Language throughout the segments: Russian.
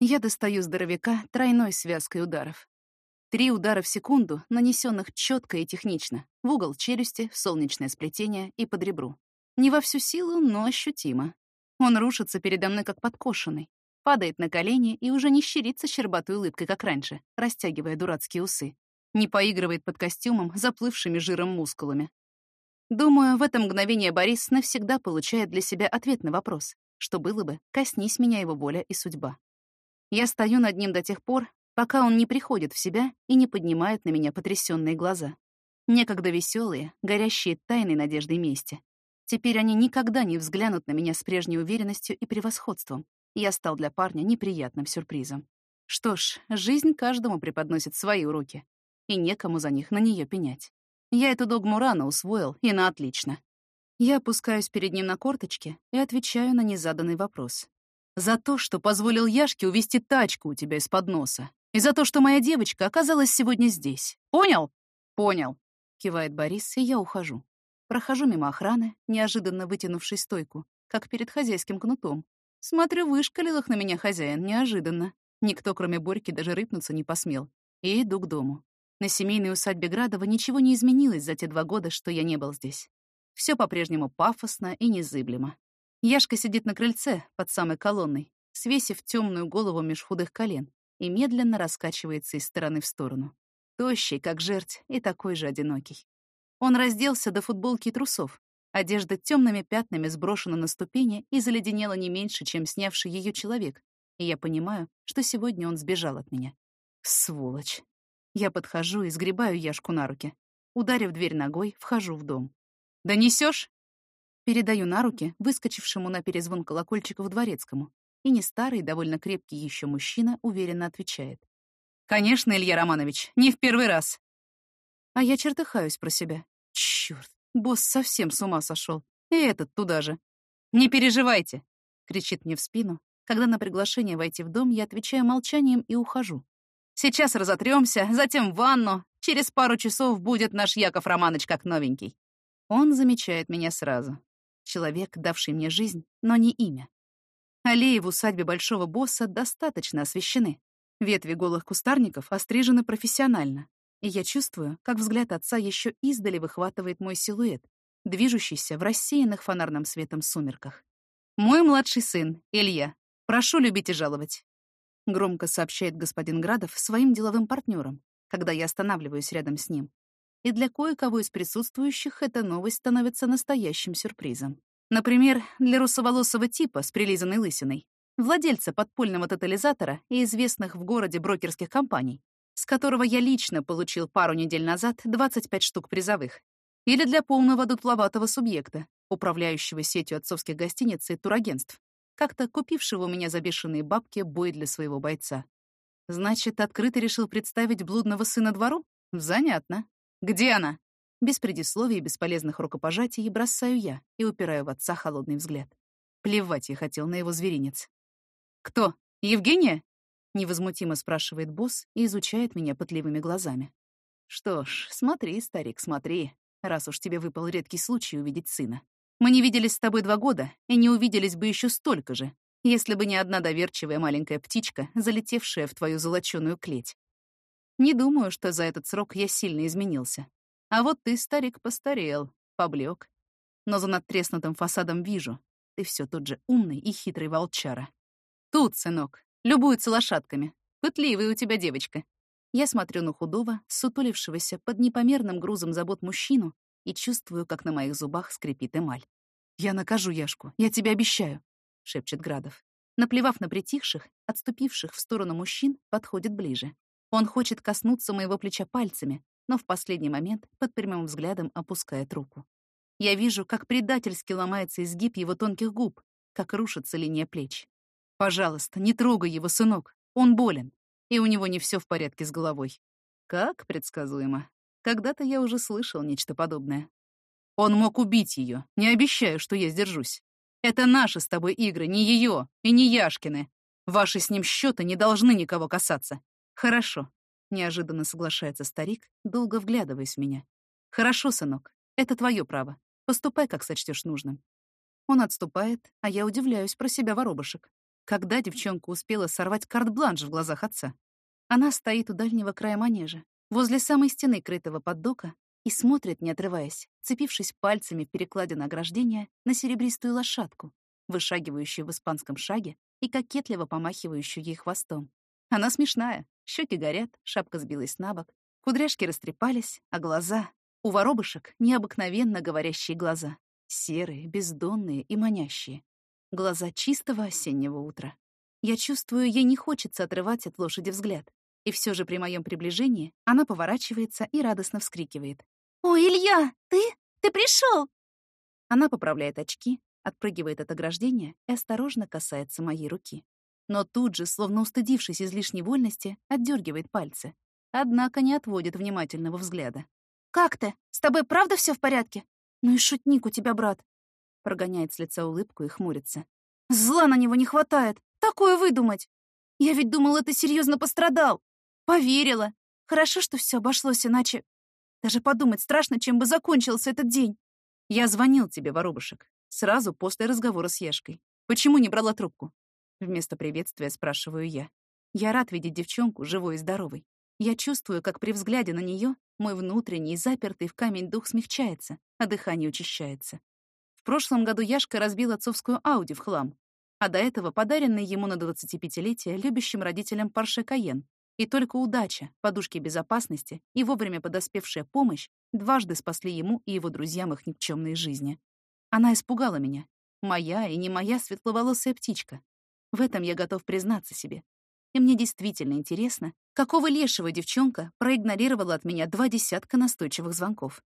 Я достаю здоровяка тройной связкой ударов. Три удара в секунду, нанесенных четко и технично, в угол челюсти, в солнечное сплетение и под ребру. Не во всю силу, но ощутимо. Он рушится передо мной как подкошенный, падает на колени и уже не щерится щербатой улыбкой, как раньше, растягивая дурацкие усы. Не поигрывает под костюмом, заплывшими жиром мускулами. Думаю, в это мгновение Борис навсегда получает для себя ответ на вопрос, что было бы, коснись меня его воля и судьба. Я стою над ним до тех пор, пока он не приходит в себя и не поднимает на меня потрясенные глаза. Некогда веселые, горящие тайной надеждой мести. Теперь они никогда не взглянут на меня с прежней уверенностью и превосходством. Я стал для парня неприятным сюрпризом. Что ж, жизнь каждому преподносит свои уроки, и некому за них на нее пенять. Я эту догму рано усвоил, и на отлично. Я опускаюсь перед ним на корточки и отвечаю на незаданный вопрос. За то, что позволил Яшке увести тачку у тебя из-под носа. И за то, что моя девочка оказалась сегодня здесь. Понял? Понял. Кивает Борис, и я ухожу. Прохожу мимо охраны, неожиданно вытянувшей стойку, как перед хозяйским кнутом. Смотрю, вышкалил их на меня хозяин, неожиданно. Никто, кроме Борьки, даже рыпнуться не посмел. И иду к дому. На семейной усадьбе Градова ничего не изменилось за те два года, что я не был здесь. Все по-прежнему пафосно и незыблемо. Яшка сидит на крыльце под самой колонной, свесив темную голову меж худых колен и медленно раскачивается из стороны в сторону. Тощий, как жерть, и такой же одинокий. Он разделся до футболки и трусов. Одежда темными пятнами сброшена на ступени и заледенела не меньше, чем снявший ее человек. И я понимаю, что сегодня он сбежал от меня. Сволочь. Я подхожу и сгребаю Яшку на руки. Ударив дверь ногой, вхожу в дом. «Да несешь? Передаю на руки выскочившему на перезвон колокольчиков дворецкому, и не старый, довольно крепкий еще мужчина уверенно отвечает. «Конечно, Илья Романович, не в первый раз». А я чертыхаюсь про себя. Чёрт, босс совсем с ума сошел. И этот туда же. «Не переживайте!» — кричит мне в спину. Когда на приглашение войти в дом, я отвечаю молчанием и ухожу. «Сейчас разотрёмся, затем в ванну. Через пару часов будет наш Яков Романович как новенький». Он замечает меня сразу. Человек, давший мне жизнь, но не имя. Аллеи в усадьбе большого босса достаточно освещены. Ветви голых кустарников острижены профессионально. И я чувствую, как взгляд отца еще издали выхватывает мой силуэт, движущийся в рассеянных фонарным светом сумерках. «Мой младший сын, Илья. Прошу любить и жаловать», — громко сообщает господин Градов своим деловым партнерам, когда я останавливаюсь рядом с ним и для кое-кого из присутствующих эта новость становится настоящим сюрпризом. Например, для русоволосого типа с прилизанной лысиной, владельца подпольного тотализатора и известных в городе брокерских компаний, с которого я лично получил пару недель назад 25 штук призовых. Или для полного дутловатого субъекта, управляющего сетью отцовских гостиниц и турагентств, как-то купившего у меня за бешеные бабки бой для своего бойца. Значит, открыто решил представить блудного сына двору? Занятно. «Где она?» Без предисловий и бесполезных рукопожатий бросаю я и упираю в отца холодный взгляд. Плевать я хотел на его зверинец. «Кто? Евгения?» — невозмутимо спрашивает босс и изучает меня пытливыми глазами. «Что ж, смотри, старик, смотри, раз уж тебе выпал редкий случай увидеть сына. Мы не виделись с тобой два года и не увиделись бы еще столько же, если бы не одна доверчивая маленькая птичка, залетевшая в твою золоченую клеть. Не думаю, что за этот срок я сильно изменился. А вот ты, старик, постарел, поблек. Но за надтреснутым фасадом вижу. Ты все тот же умный и хитрый волчара. Тут, сынок, любуется лошадками. Пытливая у тебя девочка. Я смотрю на худого, сутулившегося под непомерным грузом забот мужчину и чувствую, как на моих зубах скрипит эмаль. «Я накажу Яшку, я тебе обещаю», — шепчет Градов. Наплевав на притихших, отступивших в сторону мужчин, подходит ближе. Он хочет коснуться моего плеча пальцами, но в последний момент под прямым взглядом опускает руку. Я вижу, как предательски ломается изгиб его тонких губ, как рушится линия плеч. «Пожалуйста, не трогай его, сынок. Он болен, и у него не все в порядке с головой». Как предсказуемо. Когда-то я уже слышал нечто подобное. Он мог убить ее. Не обещаю, что я сдержусь. Это наши с тобой игры, не ее и не Яшкины. Ваши с ним счеты не должны никого касаться. «Хорошо», — неожиданно соглашается старик, долго вглядываясь в меня. «Хорошо, сынок, это твое право. Поступай, как сочтешь нужным». Он отступает, а я удивляюсь про себя воробушек. Когда девчонка успела сорвать карт-бланш в глазах отца? Она стоит у дальнего края манежа, возле самой стены крытого поддока, и смотрит, не отрываясь, цепившись пальцами в перекладину ограждения на серебристую лошадку, вышагивающую в испанском шаге и кокетливо помахивающую ей хвостом. Она смешная, щеки горят, шапка сбилась на бок, кудряшки растрепались, а глаза... У воробышек необыкновенно говорящие глаза. Серые, бездонные и манящие. Глаза чистого осеннего утра. Я чувствую, ей не хочется отрывать от лошади взгляд. И все же при моем приближении она поворачивается и радостно вскрикивает. «О, Илья, ты? Ты пришел! Она поправляет очки, отпрыгивает от ограждения и осторожно касается моей руки. Но тут же, словно устыдившись излишней вольности, отдергивает пальцы. Однако не отводит внимательного взгляда. «Как ты? С тобой правда все в порядке? Ну и шутник у тебя, брат!» Прогоняет с лица улыбку и хмурится. «Зла на него не хватает! Такое выдумать! Я ведь думал, это серьезно пострадал! Поверила! Хорошо, что все обошлось, иначе... Даже подумать страшно, чем бы закончился этот день!» «Я звонил тебе, воробушек, сразу после разговора с Ешкой. Почему не брала трубку?» Вместо приветствия спрашиваю я. Я рад видеть девчонку, живой и здоровой. Я чувствую, как при взгляде на нее мой внутренний, запертый в камень дух смягчается, а дыхание учащается. В прошлом году Яшка разбил отцовскую Ауди в хлам, а до этого подаренный ему на 25-летие любящим родителям Порше Каен. И только удача, подушки безопасности и вовремя подоспевшая помощь дважды спасли ему и его друзьям их никчемные жизни. Она испугала меня. Моя и не моя светловолосая птичка. В этом я готов признаться себе. И мне действительно интересно, какого лешего девчонка проигнорировала от меня два десятка настойчивых звонков.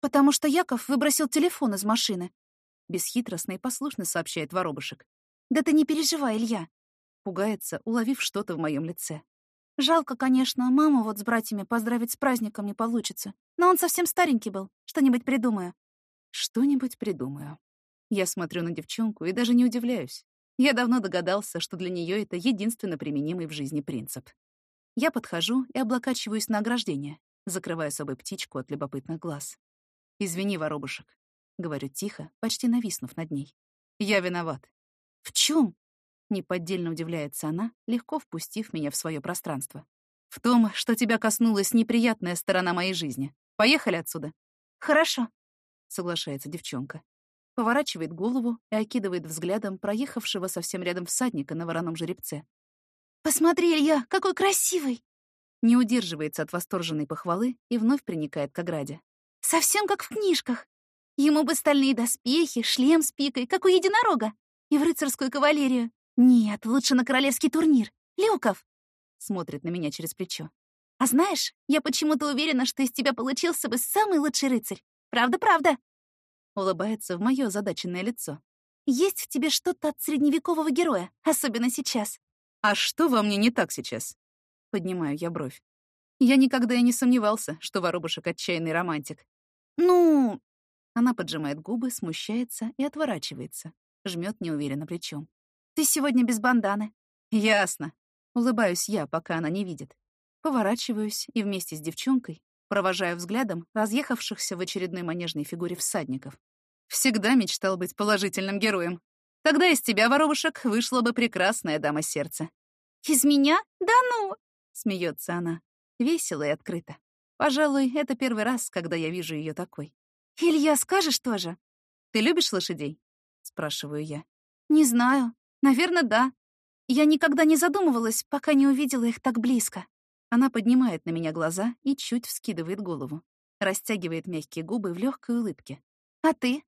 «Потому что Яков выбросил телефон из машины», — бесхитростно и послушно сообщает воробушек. «Да ты не переживай, Илья», — пугается, уловив что-то в моем лице. «Жалко, конечно, маму вот с братьями поздравить с праздником не получится. Но он совсем старенький был. Что-нибудь придумаю». «Что-нибудь придумаю». Я смотрю на девчонку и даже не удивляюсь. Я давно догадался, что для нее это единственно применимый в жизни принцип. Я подхожу и облокачиваюсь на ограждение, закрывая собой птичку от любопытных глаз. «Извини, воробушек», — говорю тихо, почти нависнув над ней. «Я виноват». «В чем? Неподдельно удивляется она, легко впустив меня в свое пространство. «В том, что тебя коснулась неприятная сторона моей жизни. Поехали отсюда». «Хорошо», — соглашается девчонка поворачивает голову и окидывает взглядом проехавшего совсем рядом всадника на вороном жеребце. «Посмотри, Илья, какой красивый!» Не удерживается от восторженной похвалы и вновь приникает к ограде. «Совсем как в книжках. Ему бы стальные доспехи, шлем с пикой, как у единорога, и в рыцарскую кавалерию. Нет, лучше на королевский турнир. Люков!» Смотрит на меня через плечо. «А знаешь, я почему-то уверена, что из тебя получился бы самый лучший рыцарь. Правда-правда?» улыбается в моё задаченное лицо. «Есть в тебе что-то от средневекового героя, особенно сейчас». «А что во мне не так сейчас?» Поднимаю я бровь. Я никогда и не сомневался, что воробушек — отчаянный романтик. «Ну...» Она поджимает губы, смущается и отворачивается. Жмёт неуверенно плечом. «Ты сегодня без банданы». «Ясно». Улыбаюсь я, пока она не видит. Поворачиваюсь и вместе с девчонкой провожаю взглядом разъехавшихся в очередной манежной фигуре всадников. Всегда мечтал быть положительным героем. Тогда из тебя, воробушек, вышла бы прекрасная дама сердца. «Из меня? Да ну!» — смеется она, весело и открыто. Пожалуй, это первый раз, когда я вижу ее такой. «Илья, скажешь тоже?» «Ты любишь лошадей?» — спрашиваю я. «Не знаю. Наверное, да. Я никогда не задумывалась, пока не увидела их так близко». Она поднимает на меня глаза и чуть вскидывает голову. Растягивает мягкие губы в легкой улыбке. «А ты?»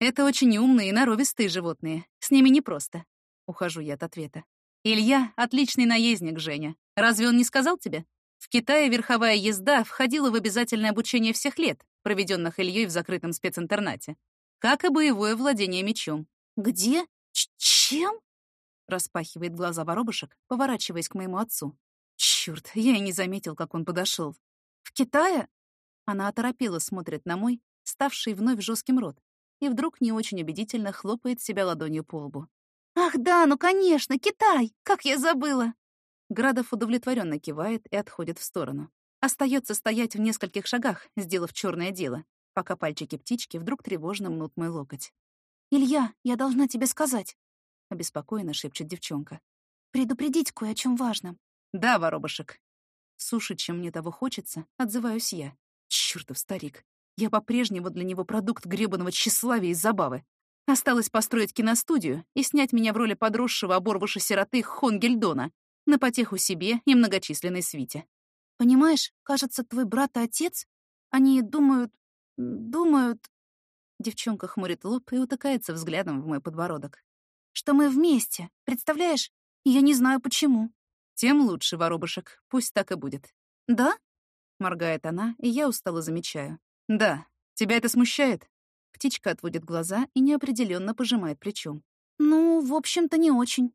«Это очень умные и норовистые животные. С ними непросто». Ухожу я от ответа. «Илья — отличный наездник, Женя. Разве он не сказал тебе? В Китае верховая езда входила в обязательное обучение всех лет, проведенных Ильей в закрытом специнтернате. Как и боевое владение мечом». «Где? Ч чем?» Распахивает глаза воробушек, поворачиваясь к моему отцу. Чёрт, я и не заметил, как он подошел. В Китае? Она оторопела смотрит на мой, ставший вновь жестким рот, и вдруг не очень убедительно хлопает себя ладонью по лбу. «Ах да, ну конечно, Китай! Как я забыла!» Градов удовлетворенно кивает и отходит в сторону. Остается стоять в нескольких шагах, сделав черное дело, пока пальчики птички вдруг тревожно мнут мой локоть. «Илья, я должна тебе сказать», — обеспокоенно шепчет девчонка. «Предупредить кое о чем важном». «Да, воробушек». Суше, чем мне того хочется, отзываюсь я. Чёртов старик. Я по-прежнему для него продукт гребаного тщеславия и забавы. Осталось построить киностудию и снять меня в роли подросшего оборвыша сироты Хонгельдона на потеху себе и многочисленной свите. «Понимаешь, кажется, твой брат и отец, они думают... думают...» Девчонка хмурит лоб и утыкается взглядом в мой подбородок. «Что мы вместе, представляешь? Я не знаю, почему». «Тем лучше, воробушек, пусть так и будет». «Да?» — моргает она, и я устало замечаю. «Да. Тебя это смущает?» Птичка отводит глаза и неопределенно пожимает плечом. «Ну, в общем-то, не очень».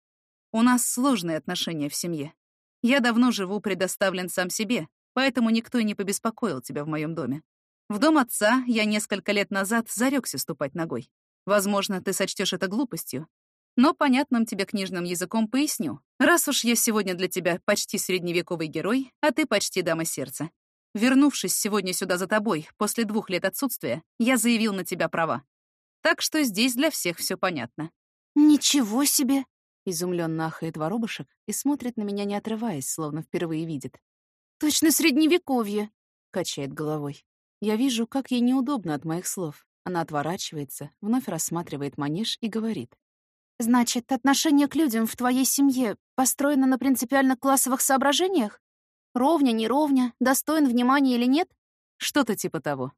«У нас сложные отношения в семье. Я давно живу предоставлен сам себе, поэтому никто и не побеспокоил тебя в моем доме. В дом отца я несколько лет назад зарекся ступать ногой. Возможно, ты сочтешь это глупостью, но понятным тебе книжным языком поясню. Раз уж я сегодня для тебя почти средневековый герой, а ты почти дама сердца. Вернувшись сегодня сюда за тобой, после двух лет отсутствия, я заявил на тебя права. Так что здесь для всех все понятно. «Ничего себе!» — изумленно ахает воробушек и смотрит на меня, не отрываясь, словно впервые видит. «Точно средневековье!» — качает головой. Я вижу, как ей неудобно от моих слов. Она отворачивается, вновь рассматривает манеж и говорит. Значит, отношение к людям в твоей семье построено на принципиально классовых соображениях? Ровня, не ровня, достоин внимания или нет? Что-то типа того.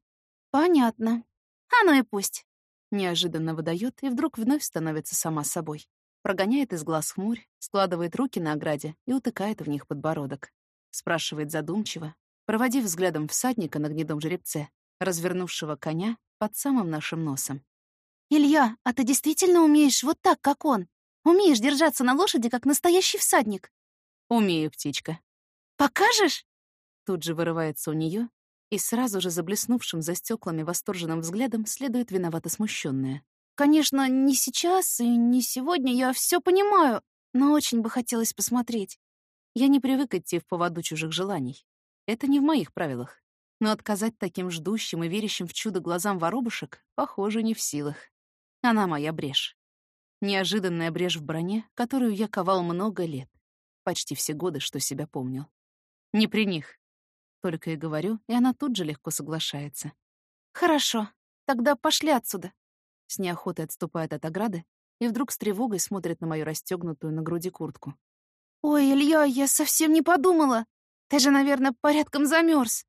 Понятно. А ну и пусть. Неожиданно выдает и вдруг вновь становится сама собой. Прогоняет из глаз хмурь, складывает руки на ограде и утыкает в них подбородок. Спрашивает задумчиво, проводив взглядом всадника на гнедом жеребце, развернувшего коня под самым нашим носом. «Илья, а ты действительно умеешь вот так, как он? Умеешь держаться на лошади, как настоящий всадник?» «Умею, птичка». «Покажешь?» Тут же вырывается у нее, и сразу же заблеснувшим за стеклами восторженным взглядом следует виновато смущенная. «Конечно, не сейчас и не сегодня, я все понимаю, но очень бы хотелось посмотреть. Я не привык идти в поводу чужих желаний. Это не в моих правилах. Но отказать таким ждущим и верящим в чудо глазам воробушек, похоже, не в силах. Она моя брешь. Неожиданная брешь в броне, которую я ковал много лет. Почти все годы, что себя помнил. Не при них. Только и говорю, и она тут же легко соглашается. «Хорошо, тогда пошли отсюда». С неохотой отступает от ограды и вдруг с тревогой смотрит на мою расстегнутую на груди куртку. «Ой, Илья, я совсем не подумала. Ты же, наверное, порядком замерз.